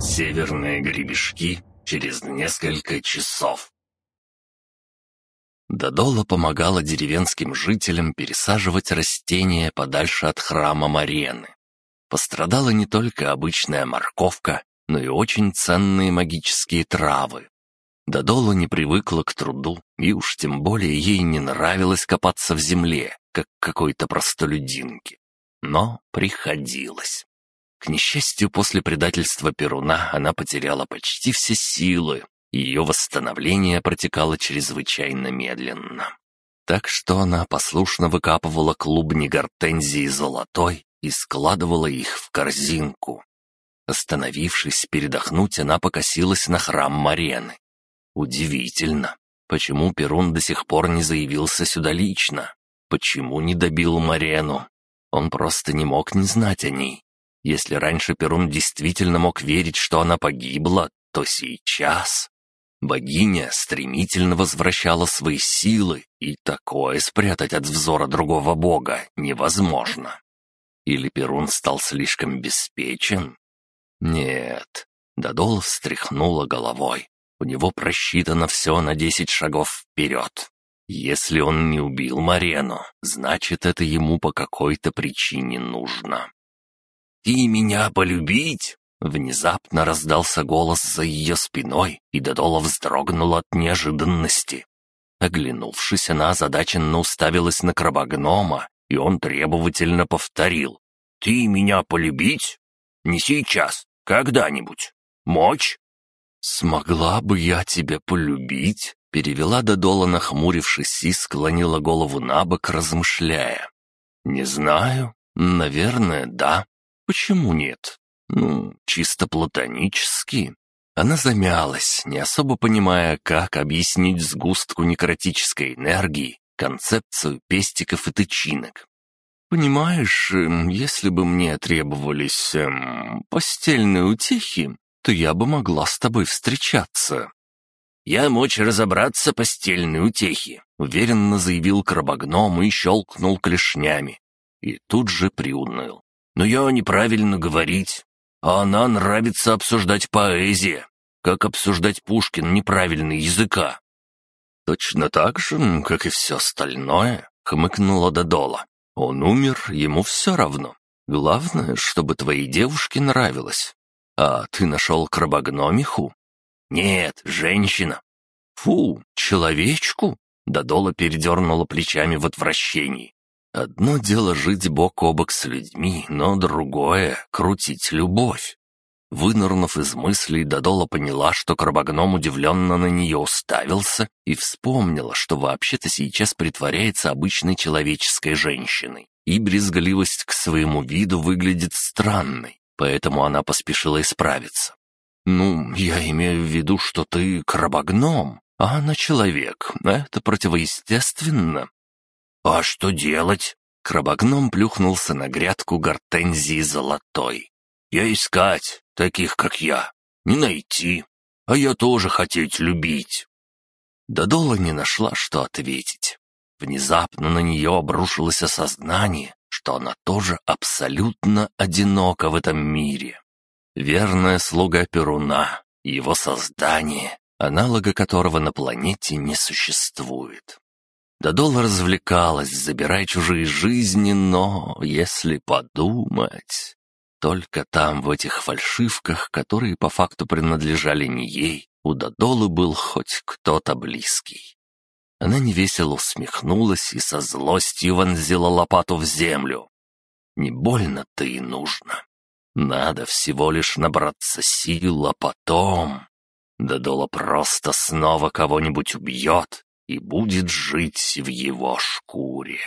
Северные гребешки через несколько часов. Додола помогала деревенским жителям пересаживать растения подальше от храма Марены. Пострадала не только обычная морковка, но и очень ценные магические травы. Додола не привыкла к труду, и уж тем более ей не нравилось копаться в земле, как какой-то простолюдинке. Но приходилось. К несчастью, после предательства Перуна она потеряла почти все силы, и ее восстановление протекало чрезвычайно медленно. Так что она послушно выкапывала клубни гортензии золотой и складывала их в корзинку. Остановившись передохнуть, она покосилась на храм Марены. Удивительно, почему Перун до сих пор не заявился сюда лично? Почему не добил Марену? Он просто не мог не знать о ней. Если раньше Перун действительно мог верить, что она погибла, то сейчас... Богиня стремительно возвращала свои силы, и такое спрятать от взора другого бога невозможно. Или Перун стал слишком беспечен? Нет, Дадол встряхнула головой. У него просчитано все на десять шагов вперед. Если он не убил Марену, значит, это ему по какой-то причине нужно. «Ты меня полюбить?» Внезапно раздался голос за ее спиной, и Додола вздрогнула от неожиданности. Оглянувшись, она озадаченно уставилась на крабогнома, и он требовательно повторил. «Ты меня полюбить? Не сейчас, когда-нибудь. Мочь?» «Смогла бы я тебя полюбить?» Перевела Додола, нахмурившись, и склонила голову на бок, размышляя. «Не знаю. Наверное, да. Почему нет? Ну, чисто платонически. Она замялась, не особо понимая, как объяснить сгустку некротической энергии, концепцию пестиков и тычинок. «Понимаешь, эм, если бы мне требовались эм, постельные утехи, то я бы могла с тобой встречаться». «Я мочь разобраться постельные утехи», — уверенно заявил крабогном и щелкнул клешнями. И тут же приуныл. «Но я неправильно говорить. А она нравится обсуждать поэзию, как обсуждать Пушкин неправильный языка». «Точно так же, как и все остальное», — хмыкнула Додола. «Он умер, ему все равно. Главное, чтобы твоей девушке нравилось. А ты нашел крабогномиху?» «Нет, женщина». «Фу, человечку?» Додола передернула плечами в отвращении. Одно дело жить бок о бок с людьми, но другое — крутить любовь. Вынырнув из мыслей, Додола поняла, что крабогном удивленно на нее уставился и вспомнила, что вообще-то сейчас притворяется обычной человеческой женщиной, и брезгливость к своему виду выглядит странной, поэтому она поспешила исправиться. «Ну, я имею в виду, что ты крабогном, а она человек. Это противоестественно». «А что делать?» Крабогном плюхнулся на грядку гортензии золотой. «Я искать, таких как я, не найти, а я тоже хотеть любить». Додола не нашла, что ответить. Внезапно на нее обрушилось осознание, что она тоже абсолютно одинока в этом мире. Верная слуга Перуна, его создание, аналога которого на планете не существует. Додола развлекалась, забирая чужие жизни, но, если подумать... Только там, в этих фальшивках, которые по факту принадлежали не ей, у Додолы был хоть кто-то близкий. Она невесело усмехнулась и со злостью вонзила лопату в землю. Не больно-то и нужно. Надо всего лишь набраться сил, а потом... Додола просто снова кого-нибудь убьет и будет жить в его шкуре.